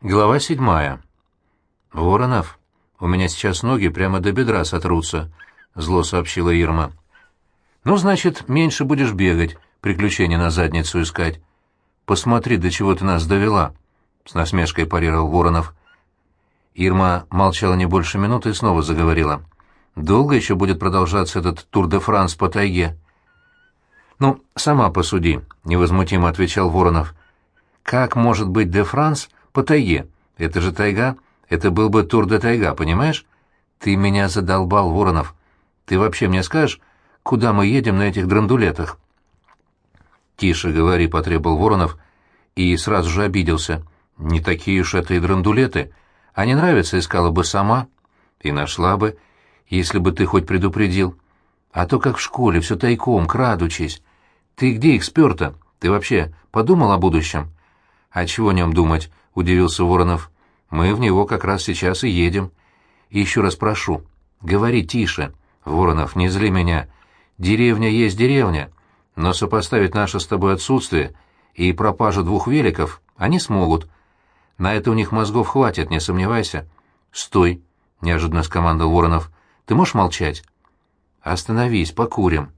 Глава седьмая. «Воронов, у меня сейчас ноги прямо до бедра сотрутся», — зло сообщила Ирма. «Ну, значит, меньше будешь бегать, приключения на задницу искать. Посмотри, до чего ты нас довела», — с насмешкой парировал Воронов. Ирма молчала не больше минуты и снова заговорила. «Долго еще будет продолжаться этот Тур-де-Франс по тайге?» «Ну, сама посуди», — невозмутимо отвечал Воронов. «Как может быть де-Франс по тайге. Это же тайга. Это был бы тур де тайга, понимаешь? Ты меня задолбал, Воронов. Ты вообще мне скажешь, куда мы едем на этих драндулетах?» «Тише говори», — потребовал Воронов, и сразу же обиделся. «Не такие уж это и драндулеты. А не нравится, искала бы сама. И нашла бы, если бы ты хоть предупредил. А то как в школе, все тайком, крадучись. Ты где их спер-то? Ты вообще подумал о будущем?» «А чего о нем думать?» удивился Воронов. «Мы в него как раз сейчас и едем. И еще раз прошу, говори тише. Воронов, не зли меня. Деревня есть деревня, но сопоставить наше с тобой отсутствие и пропажу двух великов они смогут. На это у них мозгов хватит, не сомневайся». «Стой!» — неожиданно скомандовал Воронов. «Ты можешь молчать?» «Остановись, покурим».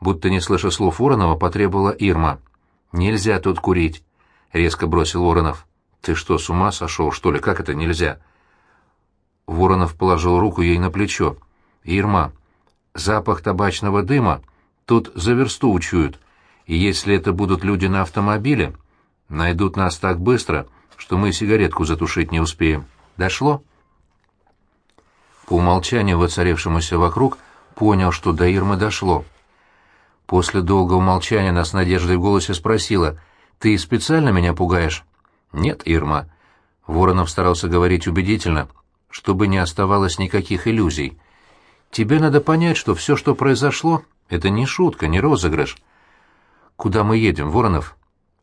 Будто не слыша слов Воронова, потребовала Ирма. «Нельзя тут курить», — резко бросил Воронов. «Ты что, с ума сошел, что ли? Как это нельзя?» Воронов положил руку ей на плечо. «Ирма, запах табачного дыма тут за версту учуют, и если это будут люди на автомобиле, найдут нас так быстро, что мы сигаретку затушить не успеем. Дошло?» По умолчанию, воцарившемуся вокруг, понял, что до Ирмы дошло. После долгого молчания она с надеждой в голосе спросила, «Ты специально меня пугаешь?» «Нет, Ирма». Воронов старался говорить убедительно, чтобы не оставалось никаких иллюзий. «Тебе надо понять, что все, что произошло, это не шутка, не розыгрыш». «Куда мы едем, Воронов?»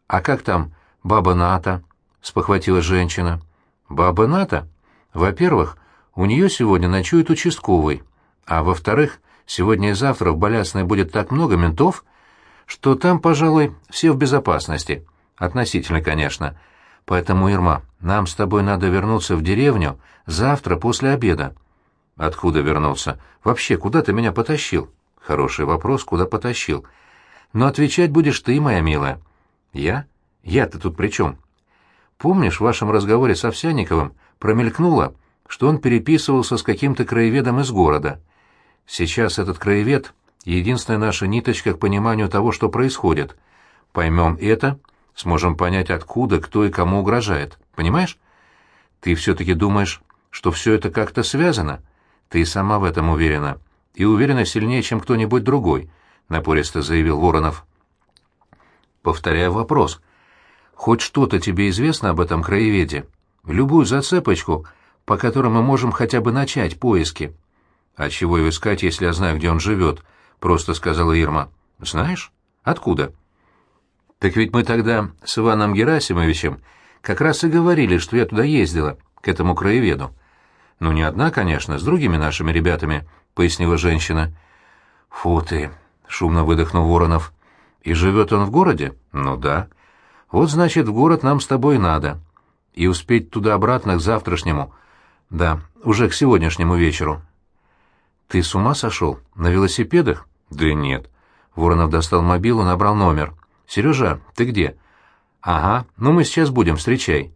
«А как там баба Ната?» — спохватила женщина. «Баба Ната? Во-первых, у нее сегодня ночует участковый, а во-вторых, сегодня и завтра в Болясной будет так много ментов, что там, пожалуй, все в безопасности. Относительно, конечно». Поэтому, Ирма, нам с тобой надо вернуться в деревню завтра после обеда. Откуда вернуться? Вообще, куда ты меня потащил? Хороший вопрос, куда потащил. Но отвечать будешь ты, моя милая. Я? Я-то тут при чем? Помнишь, в вашем разговоре с Овсянниковым промелькнуло, что он переписывался с каким-то краеведом из города? Сейчас этот краевед — единственная наша ниточка к пониманию того, что происходит. Поймем это — сможем понять, откуда, кто и кому угрожает. Понимаешь? Ты все-таки думаешь, что все это как-то связано? Ты сама в этом уверена. И уверена сильнее, чем кто-нибудь другой, — напористо заявил Воронов. Повторяю вопрос. Хоть что-то тебе известно об этом краеведе? Любую зацепочку, по которой мы можем хотя бы начать поиски. А чего его искать, если я знаю, где он живет? — просто сказала Ирма. Знаешь? Откуда? — так ведь мы тогда с Иваном Герасимовичем как раз и говорили, что я туда ездила, к этому краеведу. Ну, не одна, конечно, с другими нашими ребятами, — пояснила женщина. Фу ты, — шумно выдохнул Воронов. И живет он в городе? Ну да. Вот, значит, в город нам с тобой надо. И успеть туда-обратно к завтрашнему. Да, уже к сегодняшнему вечеру. Ты с ума сошел? На велосипедах? Да нет. Воронов достал мобилу, набрал номер. «Сережа, ты где?» «Ага, ну мы сейчас будем, встречай».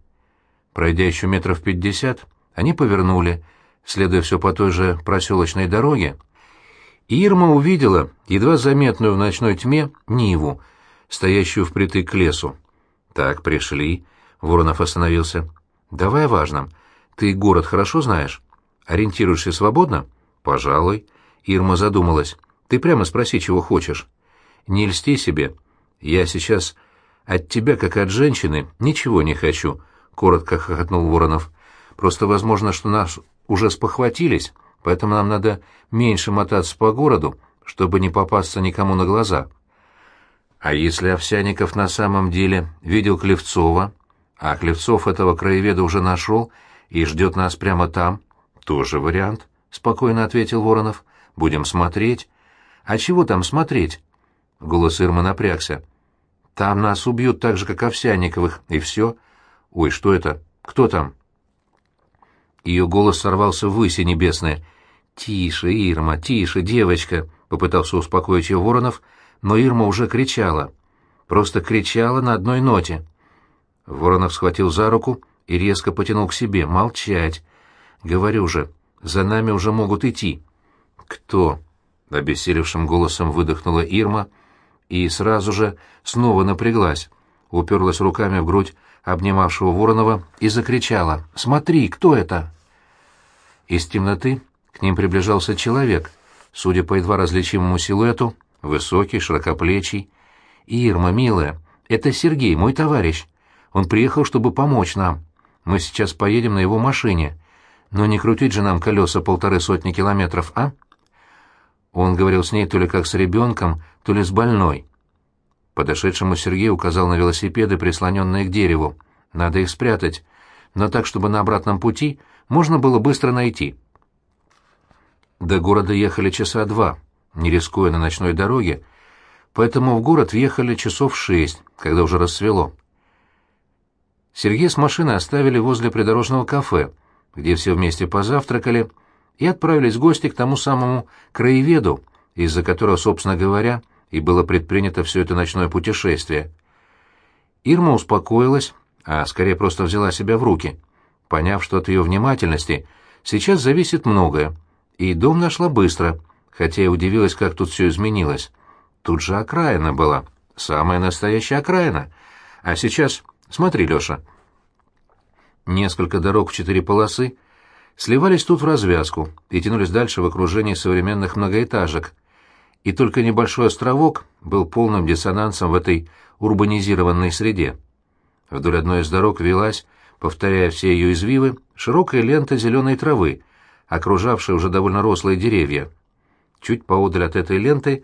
Пройдя еще метров пятьдесят, они повернули, следуя все по той же проселочной дороге. И Ирма увидела, едва заметную в ночной тьме, Ниву, стоящую впритык к лесу. «Так, пришли», — Воронов остановился. «Давай о важном. Ты город хорошо знаешь? Ориентируешься свободно?» «Пожалуй». Ирма задумалась. «Ты прямо спроси, чего хочешь. Не льсти себе. «Я сейчас от тебя, как от женщины, ничего не хочу», — коротко хохотнул Воронов. «Просто возможно, что нас уже спохватились, поэтому нам надо меньше мотаться по городу, чтобы не попасться никому на глаза». «А если Овсяников на самом деле видел Клевцова, а Клевцов этого краеведа уже нашел и ждет нас прямо там?» «Тоже вариант», — спокойно ответил Воронов. «Будем смотреть». «А чего там смотреть?» Голос Ирмы напрягся. Там нас убьют так же, как Овсянниковых, и все. Ой, что это? Кто там?» Ее голос сорвался в выси небесные. «Тише, Ирма, тише, девочка!» — попытался успокоить ее Воронов, но Ирма уже кричала. Просто кричала на одной ноте. Воронов схватил за руку и резко потянул к себе. «Молчать!» «Говорю же, за нами уже могут идти». «Кто?» — обессилевшим голосом выдохнула Ирма и сразу же снова напряглась, уперлась руками в грудь обнимавшего Воронова и закричала «Смотри, кто это?» Из темноты к ним приближался человек, судя по едва различимому силуэту, высокий, широкоплечий. «Ирма, милая, это Сергей, мой товарищ. Он приехал, чтобы помочь нам. Мы сейчас поедем на его машине. Но не крутить же нам колеса полторы сотни километров, а?» Он говорил с ней то ли как с ребенком, то ли с больной. Подошедшему Сергей указал на велосипеды, прислоненные к дереву. «Надо их спрятать, но так, чтобы на обратном пути можно было быстро найти». До города ехали часа два, не рискуя на ночной дороге, поэтому в город въехали часов шесть, когда уже рассвело. Сергей с машиной оставили возле придорожного кафе, где все вместе позавтракали, и отправились в гости к тому самому краеведу, из-за которого, собственно говоря, и было предпринято все это ночное путешествие. Ирма успокоилась, а скорее просто взяла себя в руки, поняв, что от ее внимательности сейчас зависит многое, и дом нашла быстро, хотя и удивилась, как тут все изменилось. Тут же окраина была, самая настоящая окраина. А сейчас, смотри, Леша. Несколько дорог в четыре полосы сливались тут в развязку и тянулись дальше в окружении современных многоэтажек, и только небольшой островок был полным диссонансом в этой урбанизированной среде. Вдоль одной из дорог велась, повторяя все ее извивы, широкая лента зеленой травы, окружавшая уже довольно рослые деревья. Чуть поодаль от этой ленты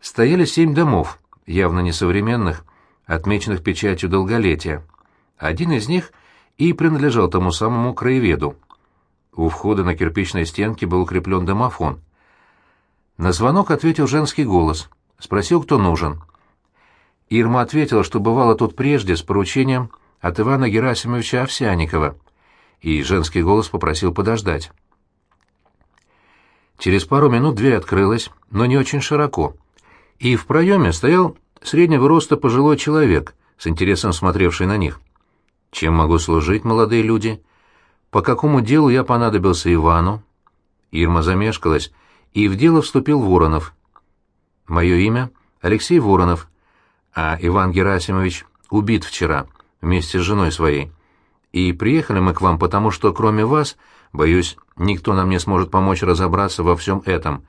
стояли семь домов, явно несовременных, отмеченных печатью долголетия. Один из них и принадлежал тому самому краеведу. У входа на кирпичной стенке был укреплен домофон — на звонок ответил женский голос. Спросил, кто нужен. Ирма ответила, что бывала тут прежде с поручением от Ивана Герасимовича Овсяникова, и женский голос попросил подождать. Через пару минут дверь открылась, но не очень широко, и в проеме стоял среднего роста пожилой человек, с интересом смотревший на них. «Чем могу служить, молодые люди? По какому делу я понадобился Ивану?» Ирма замешкалась, и в дело вступил Воронов. Мое имя — Алексей Воронов, а Иван Герасимович убит вчера вместе с женой своей. И приехали мы к вам, потому что, кроме вас, боюсь, никто нам не сможет помочь разобраться во всем этом.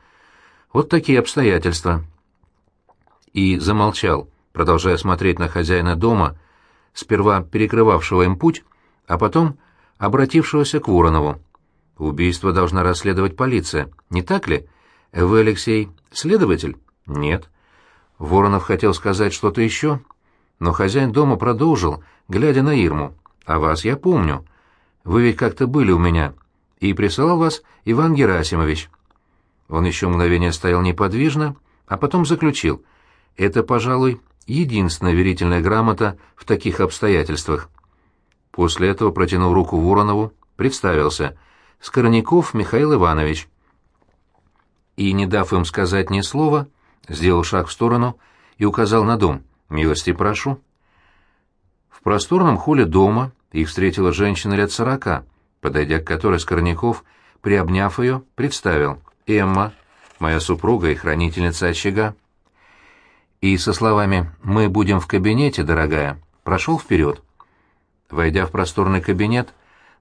Вот такие обстоятельства. И замолчал, продолжая смотреть на хозяина дома, сперва перекрывавшего им путь, а потом обратившегося к Воронову. Убийство должна расследовать полиция, не так ли? Вы, Алексей, следователь? Нет. Воронов хотел сказать что-то еще, но хозяин дома продолжил, глядя на Ирму. А вас я помню. Вы ведь как-то были у меня. И присылал вас Иван Герасимович. Он еще мгновение стоял неподвижно, а потом заключил. Это, пожалуй, единственная верительная грамота в таких обстоятельствах. После этого протянул руку Воронову, представился — Скорняков Михаил Иванович. И, не дав им сказать ни слова, сделал шаг в сторону и указал на дом. «Милости прошу». В просторном холле дома их встретила женщина лет сорока, подойдя к которой Скорняков, приобняв ее, представил. «Эмма, моя супруга и хранительница очага». И со словами «Мы будем в кабинете, дорогая», прошел вперед. Войдя в просторный кабинет,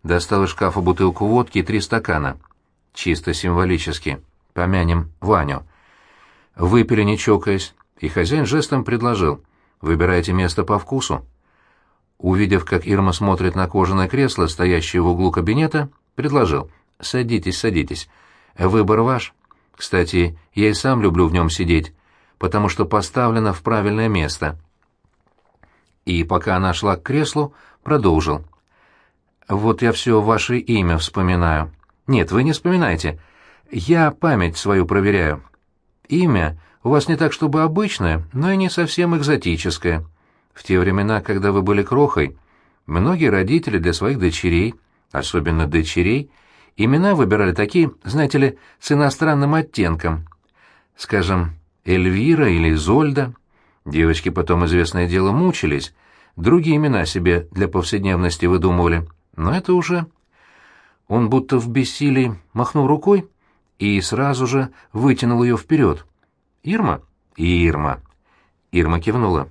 достал из шкафа бутылку водки и три стакана. Чисто символически. Помянем Ваню. Выпили, не чокаясь, и хозяин жестом предложил. «Выбирайте место по вкусу». Увидев, как Ирма смотрит на кожаное кресло, стоящее в углу кабинета, предложил. «Садитесь, садитесь. Выбор ваш. Кстати, я и сам люблю в нем сидеть, потому что поставлено в правильное место». И пока она шла к креслу, продолжил. Вот я все ваше имя вспоминаю. Нет, вы не вспоминайте. Я память свою проверяю. Имя у вас не так, чтобы обычное, но и не совсем экзотическое. В те времена, когда вы были крохой, Многие родители для своих дочерей, особенно дочерей, имена выбирали такие, знаете ли, с иностранным оттенком. Скажем, Эльвира или Зольда. Девочки потом, известное дело, мучились, другие имена себе для повседневности выдумывали. Но это уже... Он будто в бессилии махнул рукой и сразу же вытянул ее вперед. «Ирма?» «Ирма». Ирма кивнула.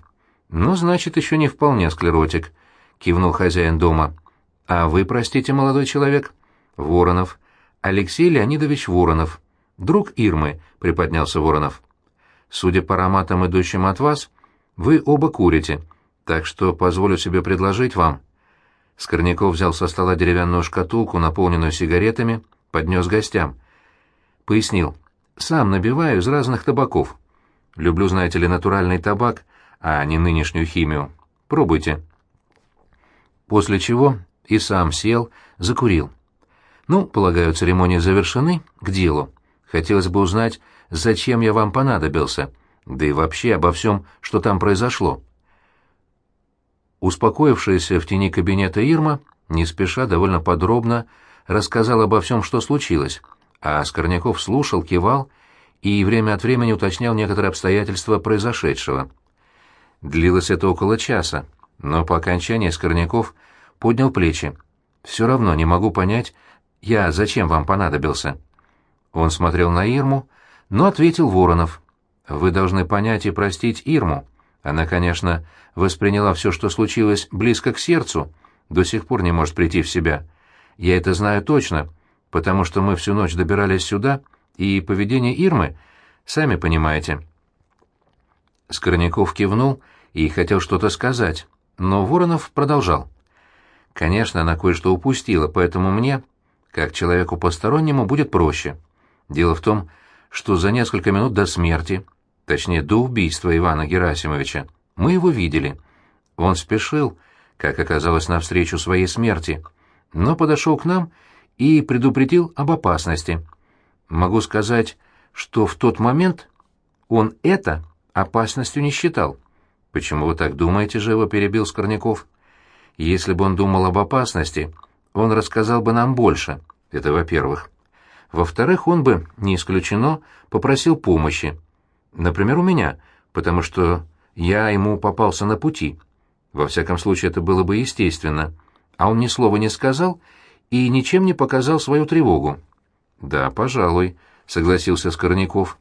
«Ну, значит, еще не вполне склеротик», — кивнул хозяин дома. «А вы, простите, молодой человек?» «Воронов. Алексей Леонидович Воронов. Друг Ирмы», — приподнялся Воронов. «Судя по ароматам, идущим от вас, вы оба курите, так что позволю себе предложить вам...» Скорняков взял со стола деревянную шкатулку, наполненную сигаретами, поднес гостям. Пояснил. «Сам набиваю из разных табаков. Люблю, знаете ли, натуральный табак, а не нынешнюю химию. Пробуйте». После чего и сам сел, закурил. «Ну, полагаю, церемонии завершены. К делу. Хотелось бы узнать, зачем я вам понадобился, да и вообще обо всем, что там произошло». Успокоившаяся в тени кабинета Ирма, не спеша, довольно подробно, рассказал обо всем, что случилось, а Скорняков слушал, кивал и время от времени уточнял некоторые обстоятельства произошедшего. Длилось это около часа, но по окончании Скорняков поднял плечи. «Все равно не могу понять, я зачем вам понадобился?» Он смотрел на Ирму, но ответил Воронов. «Вы должны понять и простить Ирму. Она, конечно, восприняла все, что случилось, близко к сердцу, до сих пор не может прийти в себя. Я это знаю точно, потому что мы всю ночь добирались сюда, и поведение Ирмы, сами понимаете». Скорняков кивнул и хотел что-то сказать, но Воронов продолжал. «Конечно, она кое-что упустила, поэтому мне, как человеку постороннему, будет проще. Дело в том, что за несколько минут до смерти точнее, до убийства Ивана Герасимовича, мы его видели. Он спешил, как оказалось, навстречу своей смерти, но подошел к нам и предупредил об опасности. Могу сказать, что в тот момент он это опасностью не считал. «Почему вы так думаете?» — живо перебил Скорняков. «Если бы он думал об опасности, он рассказал бы нам больше. Это во-первых. Во-вторых, он бы, не исключено, попросил помощи. Например, у меня, потому что я ему попался на пути. Во всяком случае, это было бы естественно. А он ни слова не сказал и ничем не показал свою тревогу. «Да, пожалуй», — согласился Скорняков.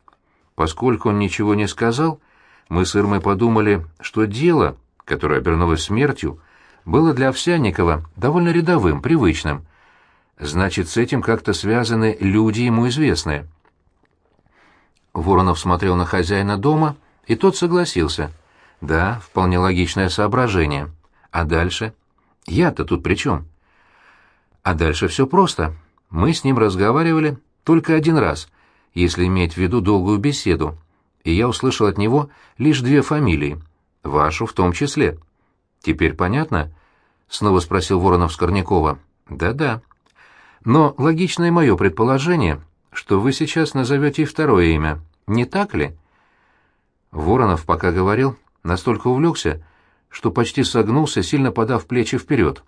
Поскольку он ничего не сказал, мы с Ирмой подумали, что дело, которое обернулось смертью, было для Овсянникова довольно рядовым, привычным. Значит, с этим как-то связаны люди ему известные. Воронов смотрел на хозяина дома, и тот согласился. Да, вполне логичное соображение. А дальше? Я-то тут при чем? А дальше все просто. Мы с ним разговаривали только один раз, если иметь в виду долгую беседу, и я услышал от него лишь две фамилии, вашу в том числе. Теперь понятно? Снова спросил Воронов Скорнякова. Да-да. Но логичное мое предположение, что вы сейчас назовете и второе имя, не так ли?» Воронов, пока говорил, настолько увлекся, что почти согнулся, сильно подав плечи вперед.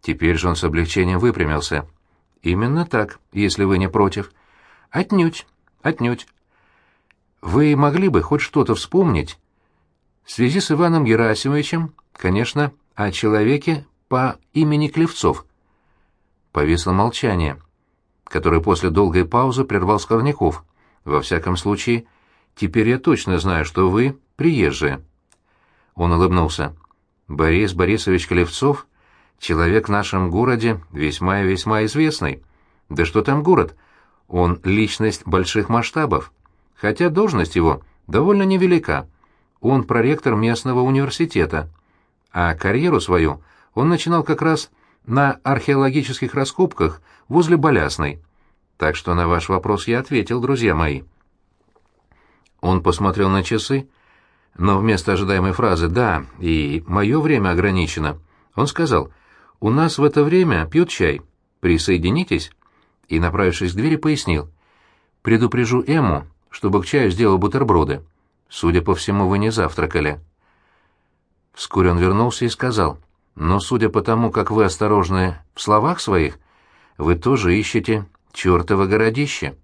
Теперь же он с облегчением выпрямился. «Именно так, если вы не против». «Отнюдь, отнюдь. Вы могли бы хоть что-то вспомнить?» В связи с Иваном Герасимовичем, конечно, о человеке по имени Клевцов. Повисло молчание который после долгой паузы прервал Скорняков. «Во всяком случае, теперь я точно знаю, что вы приезжие». Он улыбнулся. «Борис Борисович Клевцов — человек в нашем городе весьма и весьма известный. Да что там город? Он — личность больших масштабов. Хотя должность его довольно невелика. Он проректор местного университета. А карьеру свою он начинал как раз на археологических раскопках возле Болясной. Так что на ваш вопрос я ответил, друзья мои. Он посмотрел на часы, но вместо ожидаемой фразы «да» и «мое время ограничено», он сказал «у нас в это время пьют чай. Присоединитесь?» И, направившись к двери, пояснил «предупрежу Эму, чтобы к чаю сделал бутерброды. Судя по всему, вы не завтракали». Вскоре он вернулся и сказал но судя по тому, как вы осторожны в словах своих, вы тоже ищете чертово городище».